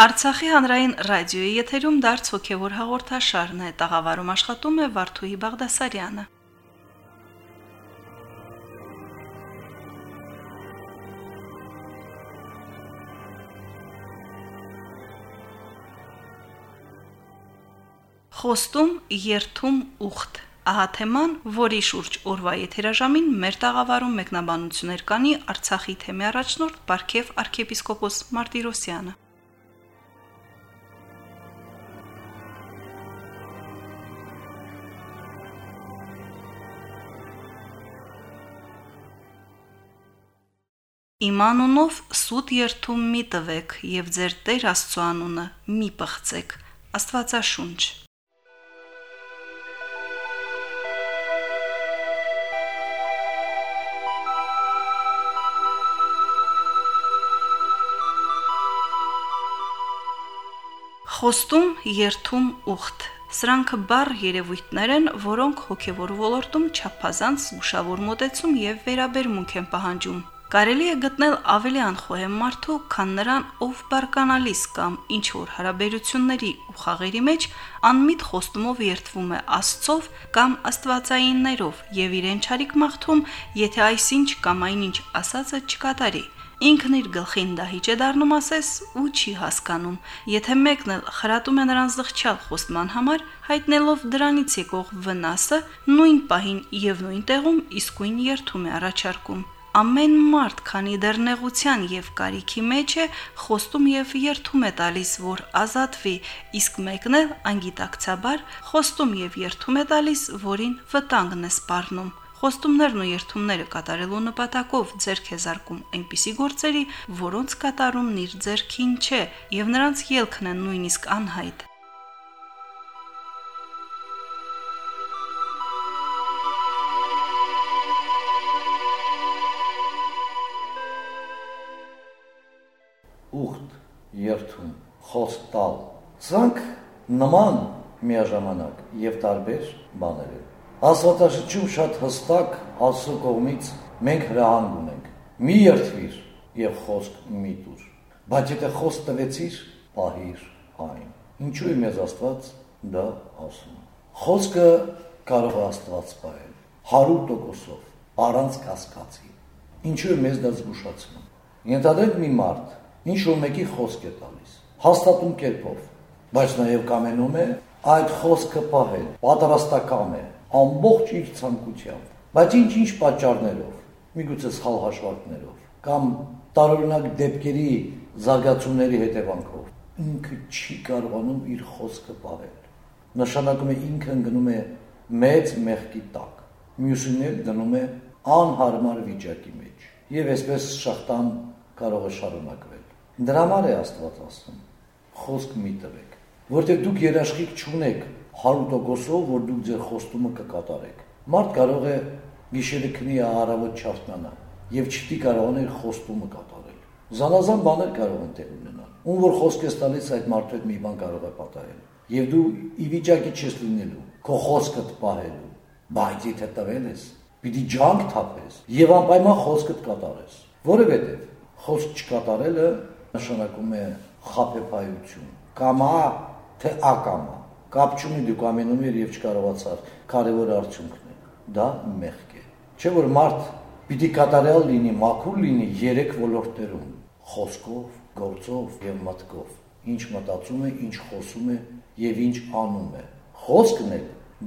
Արցախի հանրային ռադիոյի եթերում դարձ հոգևոր հաղորդաշարն է, տաղավարում աշխատում է Վարդուհի Բաղդասարյանը։ Խոստում, երթում, ուխտ Ահա թեման, որի շուրջ օրվա եթերաժամին մեր տաղավարում մեկնաբանություններ կանի Արցախի թեմի առաջնորդ Պարքև arczepiskopos Մարտիրոսյանը։ Իմ անունով սուտ երթում մի տվեք եւ ձեր Տեր Աստծո անունը մի պղծեք։ Աստվածաշունչ Խոստում, երթում, ուխտ Սրանք բառ երևույթներ են, որոնք հոգևոր ոլորտում չափազանց զգուշավոր մոտեցում եւ վերաբերմունք են պահանջում։ Կարելի է գտնել ավելի անխոհեմ մարդու, քան նրան, ով բարկանալիս կամ ինչ որ հարաբերությունների ու խաղերի մեջ անմիտ խոստումով երթվում է Աստծով կամ Աստվածայիններով եւ իրեն չարիք մաղթում, եթե այսինչ կամ այնինչ ասածը չկատարի։ Ինքն իր գլխին դահիճ է դառնում ասես ու չի հասկանում։ Եթե մեկն էլ խրատում է նրան զղջալ խոստման համար, հայտնելով դրանից եկող վնասը, նույն պահին եւ նույն տեղում իսկույն երթում է առաջարկում։ Ամեն մարդ, քանի դեռ նեղության եւ կարիքի մեջ է, խոստում եւ երթում է տալիս, որ ազատվի, իսկ մեկն էլ անգիտակցաբար խոստում եւ երթում է տալիս, որին վտանգն է սպառնում խոստումներն ու երթումները կատարելու նպատակով ձեռք է զարկում այնպիսի գործերի, որոնց կատարումն իր ձեռքին չէ, եւ նրանց ելքն է նույնիսկ անհայտ։ տալ։ Սրանք նման միաժամանակ եւ տարբեր բաներ են։ Աստվածաշրջում շատ հստակ Աստծո կողմից մենք հրահանգ ունենք. մի երթվիր եւ խոսք մի տուր։ Բայց եթե խոսք տվեցիր, պահիր այն։ Ինչու է մեզ Աստված դա ասում։ Խոսքը կարող է Աստված պահել 100%-ով, առանց կասկածի։ Ինչու է մեզ դա զգուշացնում։ Ենթադրենք մի մարդ, ինչ որ մեկի խոսք է տալիս, հաստատուն կերպով, բայց նաև կամենում է այդ խոսքը պահել, պատրաստական է, ամբողջ իր ցանկությամբ, բայց ինչ-ինչ պատճառներով, միգուցե սխալ հաշվարկներով կամ տարօրինակ դեպքերի զարգացումների հետևանքով ինքը չի կարողանում իր խոսքը պահել։ Նշանակում է ինքը ընկնում է մեծ մեղքի տակ։ Մյուսին էլ դնում է անհարմար վիճակի մեջ։ Եվ այսպես շախտան կարող է շարունակվել։ Դրա համար է Աստված ասում. Խոսք մի տվեք, որտեղ դուք երաշխիք չունեք 100%-ով, որ դուք ձեր խոստումը կկատարեք։ Մարդ կարող է գիշերը քնի առավոտ չարթնանա եւ չտի կարողանա խոստումը կատարել։ Զանազան բաներ կարող են տեղ ունենալ։ Ում որ խոսք ես տալիս, այդ մարդու հետ մի բան կարող է պատահել։ Եվ դու ի վիճակի չես լինելու քո խոսքը տպահելու, բայց եթե տվել ես, պիտի ջանք թափես եւ անպայման խոսքդ կատարես։ Որովհետեւ խոսք չկատարելը նշանակում է խափեփայություն, կամա թե ակամա կապ չունի դուք ամենում եք եւ չկարողացար կարևոր արդյունքն է դա մեղք է չէ որ մարդ պիտի կատարյալ լինի մաքուր լինի երեք ոլորտերում խոսքով գործով եւ մտքով ինչ մտածում է ինչ խոսում է եւ ինչ անում է խոսքն է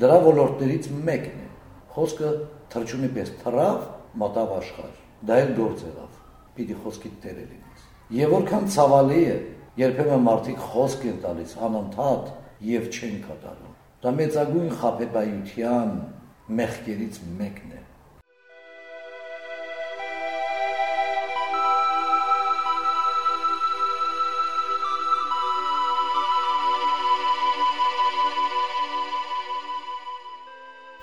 դրա ոլորտներից մեկն է խոսքը թրջունի պես թռավ մտավ աշխարհ դա էլ գործ եղավ պիտի խոսքի տերը լինես եւ որքան ցավալի է երբեմն մարդիկ խոսք են տալիս անընդհատ եւ չեն կատարում։ Դա մեծագույն խափեբայության մեղքերից մեկն է։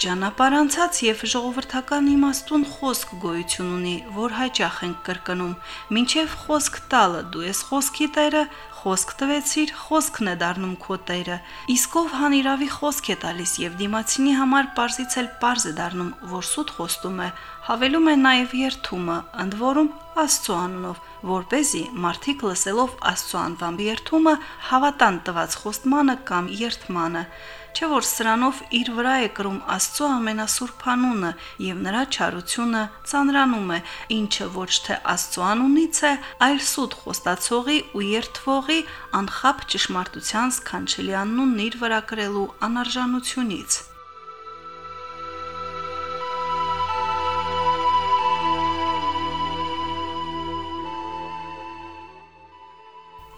Ճանապարհ անցած եւ ժողովրդական իմաստուն խոսք գոյություն ունի, որ հաճախ ենք կրկնում. «Մինչև խոսք տալը դու ես խոսքի տերը, խոսք տվեցիր, խոսքն է դառնում քո տերը»։ Իսկով հանիրավի խոսք է տալիս եւ դիմացինի համար parzից էլ parz է դառնում, որ սուտ խոստում է, հավելում է նաեւ երթումը, ընդ որում Աստծո անունով, որ เป զի մարդիկ լսելով Աստծո անվամբ երթումը հավատան տված խոստմանը կամ երթմանը, չէ որ սրանով իր վրա է կրում Աստծո ամենասուրբ անունը եւ նրա չարությունը ծանրանում է, ինչը ոչ թե Աստծո անունից է, այլ սուտ խոստացողի ու երթվողի անխապ ճշմարտության սքանչելի անունն իր վրա կրելու անարժանությունից։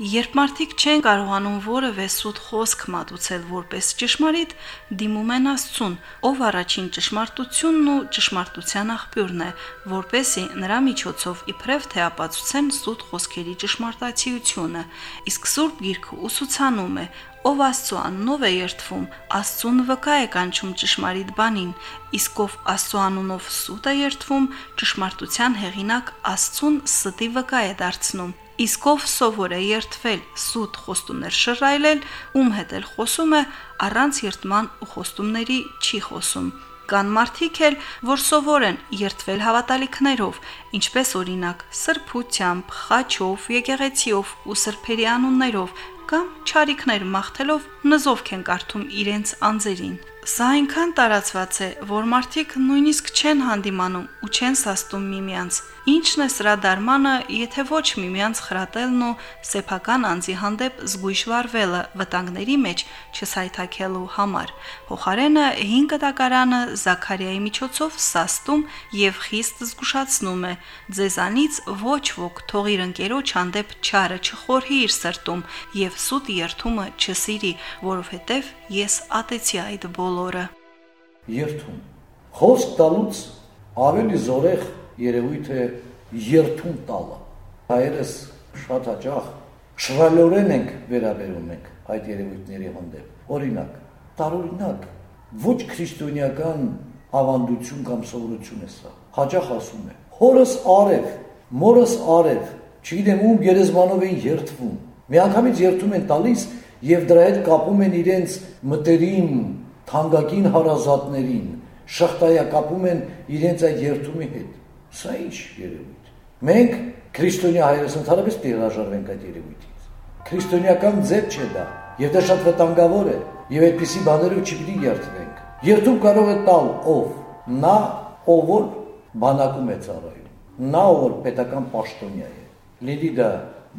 Երբ մարդիկ չեն կարողանում որևէ սուտ խոսք մատուցել որպես ճշմարիտ, դիմում են Աստծուն, ով առաջին ճշմարտությունն ու ճշմարտության աղբյուրն է, որպեսի նրա միջոցով իբրև թե ապացուցեն սուտ խոսքերի ճշմարտացիությունը։ Իսկ Սուրբ Գիրքը ուսուցանում է, ով Աստծո անունով է երթվում, Աստծուն վկա է կանչում ճշմարիտ բանին, իսկ ով Աստծո անունով սուտ է երթվում, ճշմարտության հեղինակ Աստծուն ստի վկա է դարձնում։ Իսկ ով սովոր է երթվել, սուտ խոստումներ շռայլել, ում հետ էլ խոսում է, առանց երթման ու խոստումների չի խոսում։ Կան մարդիկ էլ, որ սովոր են երթվել հավատալիքներով, ինչպես օրինակ սրբությամբ, խաչով, եկեղեցիով ու սրբերի անուններով, կամ ճարիքներ մաղթելով նզովք են կարդում իրենց անձերին։ Սա այնքան տարածված է, որ մարդիկ նույնիսկ չեն հանդիմանում ու չեն սաստում միմյանց։ Ինչն է սրա դարմանը, եթե ոչ միմյանց խրատելն ու սեփական անձի հանդեպ զգույշ վարվելը վտանգների մեջ չսայթակելու համար։ Փոխարենը 5 կտակարանը Զաքարիայի միջոցով սաստում եւ խիստ զգուշացնում է. ձեզանից ոչ ոք թող իր ընկերոջ հանդեպ չարը չխորհի իր սրտում եւ սուտ երթումը չսիրի, որովհետեւ ես ատեցի այդ բոլորը բոլորը։ Երթում։ Խոսք տալուց ավելի զորեղ երևույթ է երթում տալը։ Հայերս շատ հաճախ շռայլորեն ենք վերաբերում ենք այդ երևույթների հանդեպ։ Օրինակ, տարօրինակ ոչ քրիստոնեական ավանդություն կամ սովորություն է սա։ Հաճախ ասում է. հորս արև, մորս արև, չգիտեմ ում գերեզմանով են երթվում։ Միանգամից երթում են տալիս եւ դրա հետ կապում են իրենց մտերիմ թանկագին հարազատներին շղթայակապում են իրենց այդ երթումի հետ։ Սա ի՞նչ երևույթ։ Մենք քրիստոնյա հայրս ընդհանրապես դերաժարվենք այդ երևույթից։ Քրիստոնյական ձև չէ դա, եւ դա շատ վտանգավոր է, եւ այդպիսի բաներով չպիտի երթվենք։ Երթում կարող է տալ ով՝ նա, ով որ բանակում է ծառայում։ Նա ով որ պետական պաշտոնյա է։ Լինի դա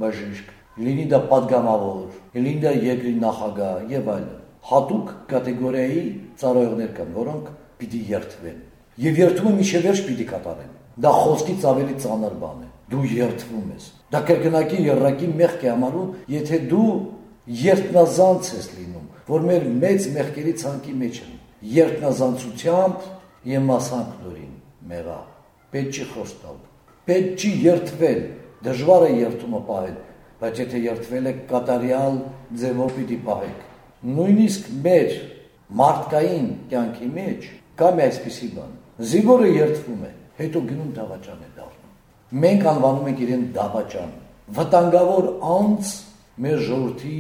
բժիշկ, լինի դա падգամավոր, լինի դա երկրի նախագահ եւ այլն հատուկ կատեգորիայի ծառայողներ կան, որոնք պիտի երթվեն։ Եվ երթումը միջև վերջ պիտի կատարեն։ Դա խոսքից ավելի ծանր բան է։ Դու երթվում ես։ Դա կրկնակի երրակի մեղք է համարում, եթե դու երթնազանց ես լինում, որ մեր մեծ մեղքերի ցանկի մեջ են։ Երթնազանցությամբ եւ մասանքներին մեղա։ Պետք չի խոստալ։ Պետք չի երթվել։ Դժվար է երթումը պահել, բայց եթե երթվել եք կատարյալ ձևով պիտի պահեք նույնիսկ մեր մարդկային կյանքի մեջ կա մի այսպիսի բան։ Զինվորը երթվում է, հետո գնում դավաճան է դառնում։ Մենք անվանում ենք իրեն դավաճան։ Վտանգավոր անձ մեր ժողովրդի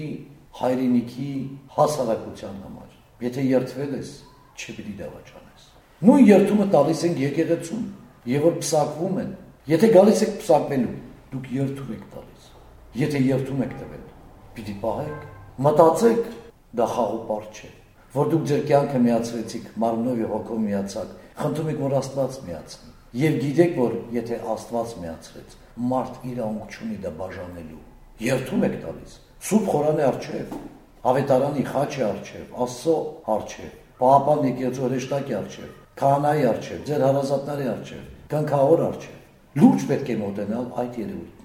հայրենիքի հասարակության համար։ Եթե երթվել ես, չպիտի դավաճանես։ Նույն երթումը տալիս են եկեղեցում, եւ որ փսակվում են։ Եթե գալիս եք փսակվելու, դուք երթում եք տալիս։ Եթե երթում եք տվել, պիտի պահեք, մտածեք դա խաղոպար չէ որ դուք ձեր կյանքը միացրեցիք մարմնով եւ հոգով միացաք խնդրում եք որ Աստված միացնի եւ գիտեք որ եթե Աստված միացրեց մարդ իրավունք չունի դա բաժանելու երթում եք տալիս սուրբ խորանի արչեւ ավետարանի խաչի արչեւ աստծո արչեւ պահապան եկեղեցու հրեշտակի արչեւ քահանայի արչեւ ձեր հարազատների արչեւ կնքահոր արչեւ լուրջ պետք է մոտենալ այդ երևույթ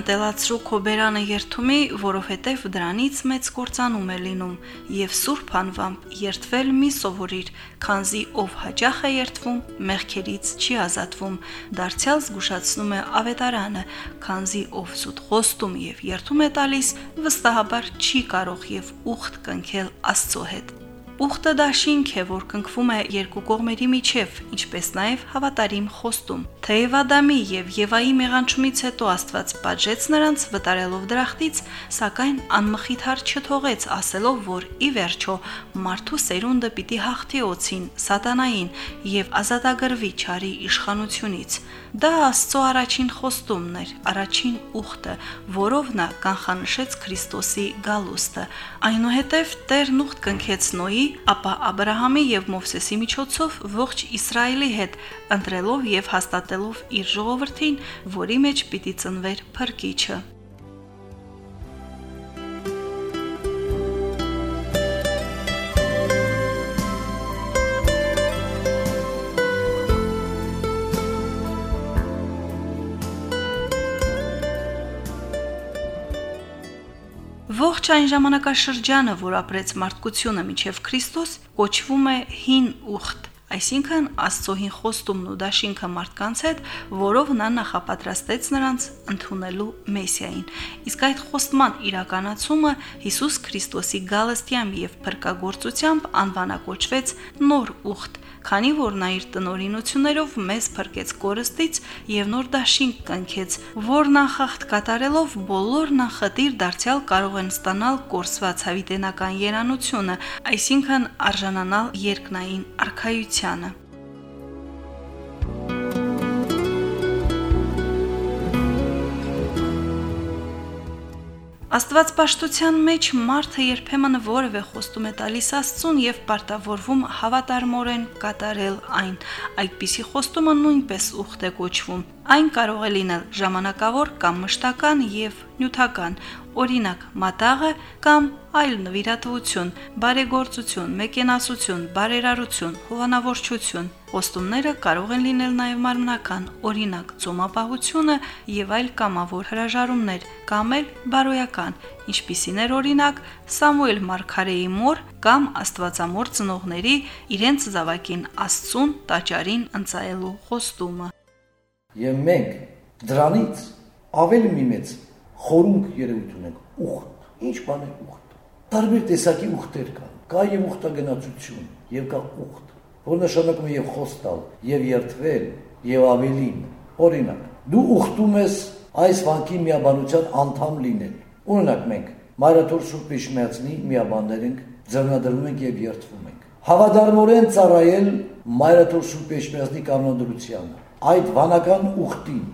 ընտելացրու քո բերանը երթումի, որովհետև դրանից մեծ կործանում է լինում, եւ սուրբ անվամբ երթվել մի սովորիր, քանզի ով հաճախ է երթվում, մեղքերից չի ազատվում։ Դարձյալ զգուշացնում է ավետարանը, քանզի ով սուտ խոստում եւ երթում է տալիս, վստահաբար չի կարող եւ ուխտ կնքել Աստծո հետ։ Ուխտը դա շինք է, որ կնքվում է երկու կողմերի միջև, ինչպես նաև հավատարիմ խոստում։ Թեև Ադամի եւ Եվայի մեղանչումից հետո Աստված պատժեց նրանց վտարելով դրախտից, սակայն անմխիթար չթողեց, ասելով, որ ի վերջո մարդու սերունդը պիտի հաղթի օցին, սատանային եւ ազատագրվի չարի իշխանությունից։ Դա Աստծո առաջին խոստումն էր, առաջին ուխտը, որով նա կանխանշեց Քրիստոսի գալուստը։ Այնուհետև Տերն ուխտ կնքեց Նոյի, ապա Աբ รา համի եւ Մովսեսի միջոցով ողջ Իսրայելի հետ, ընտրելով եւ հաստատելով իր ժողովրդին, որի մեջ պիտի ծնվեր Փրկիչը։ Ողջ այն ժամանակաշրջանը, որ ապրեց մարդկությունը միջև Քրիստոս, կոչվում է հին ուխտ, այսինքն Աստծո հին խոստումն ու դաշինքը մարդկանց հետ, որով նա նախապատրաստեց նրանց ընդունելու Մեսիային։ Իսկ այդ խոստման իրականացումը Հիսուս Քրիստոսի գալստյամբ եւ փրկagorցությամբ անվանակոչվեց նոր ուխտ, քանի որ նա իր տնորինություններով մեզ փրկեց կորստից եւ նոր դաշին կնքեց, որ նախախտ կատարելով բոլոր նախատիր դարձյալ կարող են ստանալ կորսված հավիտենական երանությունը, այսինքն արժանանալ երկնային արխայությանը։ Աստված պաշտության մեջ մարդը երբեմն որևէ խոստում է տալիս Աստծուն եւ պարտավորվում հավատարմորեն կատարել այն։ Այդպիսի խոստումը նույնպես ուխտ է կոչվում։ Այն կարող է լինել ժամանակավոր կամ մշտական եւ նյութական, օրինակ մատաղը կամ այլ նվիրատվություն, բարեգործություն, մեկենասություն, բարերարություն, հովանավորչություն։ Ոստումները կարող են լինել նաև մարմնական, օրինակ ծոմապահությունը եւ այլ կամավոր հրաժարումներ, կամ էլ բարոյական, ինչպիսին էր օրինակ Սամուել Մարգարեի մոր կամ Աստվածամոր ծնողների իրենց զավակին Աստծուն տաճարին ընծայելու խոստումը։ Եվ մենք դրանից ավելի մի մեծ խորունկ երևույթ ունենք ուխտ։ Ինչ բան է ուխտ։ Տարբեր տեսակի ուխտեր կան։ Կա եւ ուխտագնացություն, եւ կա ուխտ, որ նշանակում է եւ խոստալ, եւ երթվել, եւ ավելին։ Օրինակ, դու ուխտում ես այս վանքի միաբանության անդամ լինել։ Օրինակ մենք Մարաթոր Սուրբ Իշմիածնի միաբաններ ենք, ձեռնադրվում ենք եւ երթվում ենք։ Հավատարմորեն ծառայել Մարաթոր Սուրբ Իշմիածնի կանոնադրությանը։ Այդ վանական ուխտին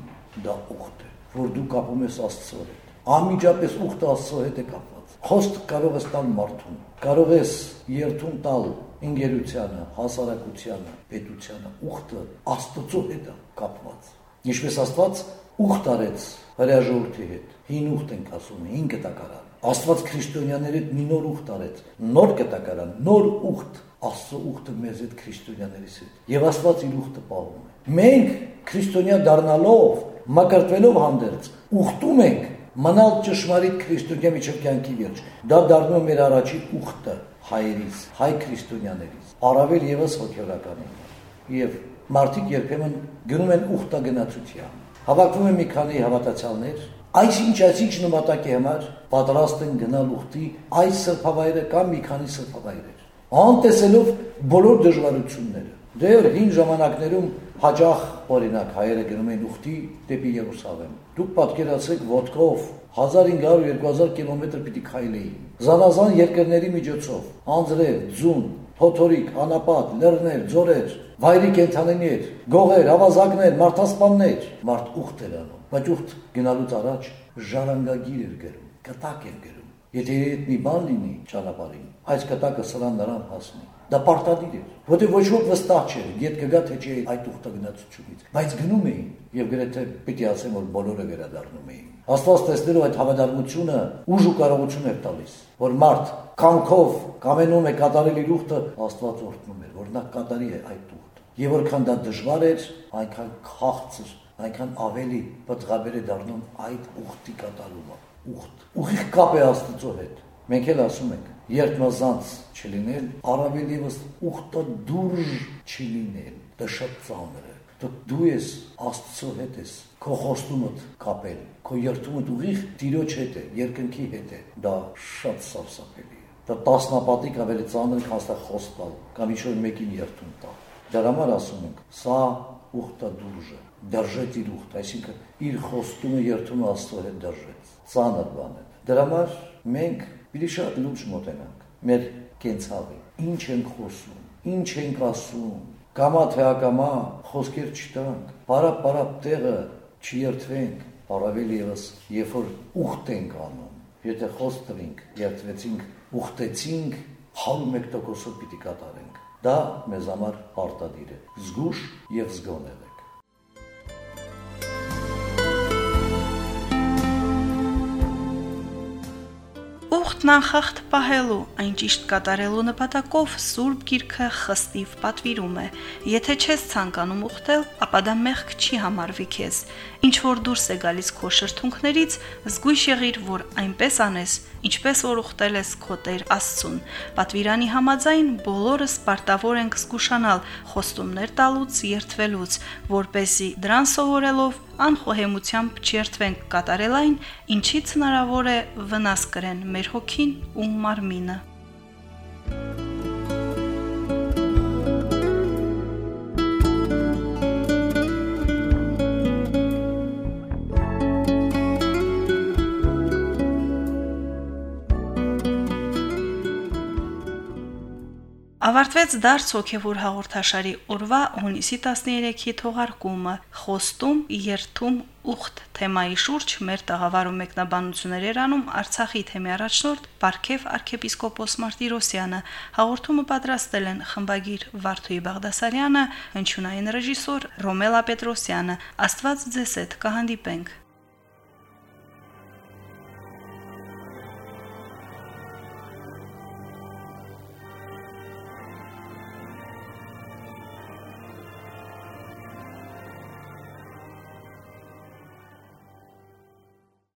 դա ուխտ է, որ դու կապում ես Աստծո հետ անմիջապես ուխտը Աստծո հետ է կապված։ Խոստ կարող ես տալ մարդուն, կարող ես երթուն տալ ինգերությանը, հասարակությանը, պետությանը, ուխտը Աստծո հետ է կապված։ Ինչպես Աստված ուխտ արեց հրաժողովրդի հետ։ Հին ուխտ ենք ասում, հին կտակարան։ Աստված քրիստոնյաների հետ մի նոր ուխտ արեց, նոր կտակարան, նոր ուխտ, Աստծո ուխտը մեզ հետ քրիստոնյաներիս հետ։ Եւ Աստված իր ուխտը պահում է։ Մենք քրիստոնյա դառնալով, մակարդվելով հանդերձ, ուխտում ենք մնալ ճշմարիտ քրիստոնյա միջև կյանքի վերջ։ Դա դառնում է մեր առաջի ուխտը հայերից, հայ քրիստոնյաներից, առավել եւս հոգեորականին։ Եվ մարդիկ երբեմն գնում են ուխտագնացության։ Հավաքվում են մի քանի հավատացյալներ, այս ինչ այսինչ նպատակի համար պատրաստ են գնալ ուխտի այս սրբավայրը կամ մի քանի սրբավայրեր։ Անտեսելով բոլոր դժվարությունները։ Դեռ հին ժամանակներում հաջող օրինակ հայերը գնում էին ուխտի դեպի Երուսաղեմ։ Դուք պատկերացրեք ոդկով 1500-2000 կիլոմետր պիտի քայլեին։ Զանազան երկրների միջոցով, անձրև, ձուն, փոթորիկ, անապատ, լեռներ, ձորեր, վայրի կենթանիներ, գողեր, ավազակներ, մարդասպաններ, մարդ ուխտ էր անում։ Բայց ուխտ գնալուց առաջ ժառանգագիր էր գրում, կտակ էր գրում։ Եթե մի բան լինի ճանապարհին, այս կտակը սրան նրան հասնի Դա պարտադիր էր, որտեղ ոչ ոք վստահ չէր, երբ կգա թե չէ այդ ուխտագնացությունից, բայց գնում էին եւ գրեթե պիտի ասեմ, որ բոլորը վերադառնում էին։ Աստված տեսնելով այդ հավատարմությունը ուժ ու կարողություն էր տալիս, որ մարդ կամքով կամենում է կատարել իր ուխտը, Աստված օրհնում էր, որ նա կատարի է այդ ուխտը։ Եվ որքան դա դժվար էր, այնքան քաղցր, այնքան ավելի պատղաբեր է դառնում այդ ուխտի կատարումը։ Ուխտ։ Ուղիղ կապ է Աստծո հետ։ Մենք էլ ասում ենք, երդմազանց չլինել, առավել եւս ուխտը դուրժ չլինել, դա շատ ծանր է։ Դու դու ես Աստծո հետ ես, քո խոստումդ կապել, քո երթումդ ուղիղ Տիրոջ հետ է, երկնքի հետ է։ Դա շատ սարսափելի է։ դա տասնապատիկ ավելի ծանր քան ստա խոստալ կամ ինչ որ մեկին երթուն տալ։ Դրա համար ասում ենք, սա ուխտա դուրժը, դրժեց իր ուխտ, այսինքն իր խոստումը երթումը Աստծո հետ դրժեց։ Ծանր բան է։ Դրա համար մենք պիտի շատ լուրջ մոտենանք մեր կենցաղի։ Ինչ ենք խոսում, ինչ ենք ասում, կամա թե ակամա խոսքեր չտանք, բարապարապ տեղը չերթվենք, առավել եւս երբ որ ուխտ ենք անում, եթե խոստրինք, երթվեցինք, ուխտեցինք, 101%-ով պիտի կատարենք։ Դա մեզ համար արտադիր է, զգուշ եւ զգոնել է։ Ուխտն անխախտ պահելու, այն ճիշտ կատարելու նպատակով Սուրբ Գիրքը խստիվ պատվիրում է. եթե չես ցանկանում ուխտել, ապա դա մեղք չի համարվի քեզ։ Ինչ որ դուրս է գալիս քո շրթունքներից, զգույշ եղիր, որ այնպես անես, ինչպես որ ուխտել ես քո Տեր Աստծուն։ Պատվիրանի համաձայն բոլորս պարտավոր ենք զգուշանալ խոստումներ տալուց, երթվելուց, որ เป զի դրան սովորելով անխոհեմությամբ չերթվենք կատարել այն, ինչից հնարավոր է վնաս կրեն մեր հոգին ու մարմինը։ Ավարտվեց դարձ հոգևոր հաղորդաշարի օրվա հունիսի 13-ի թողարկումը խոստում երթում ուխտ թեմայի շուրջ մեր տաղավարում մեկնաբանություններ էր անում Արցախի թեմի առաջնորդ Պարքև arczepiskopos Մարտիրոսյանը հաղորդումը պատրաստել են խմբագիր Վարդուի Բաղդասարյանը հնչյունային ռեժիսոր Ռոմելա Պետրոսյանը Աստված ձեզ հետ կհանդիպենք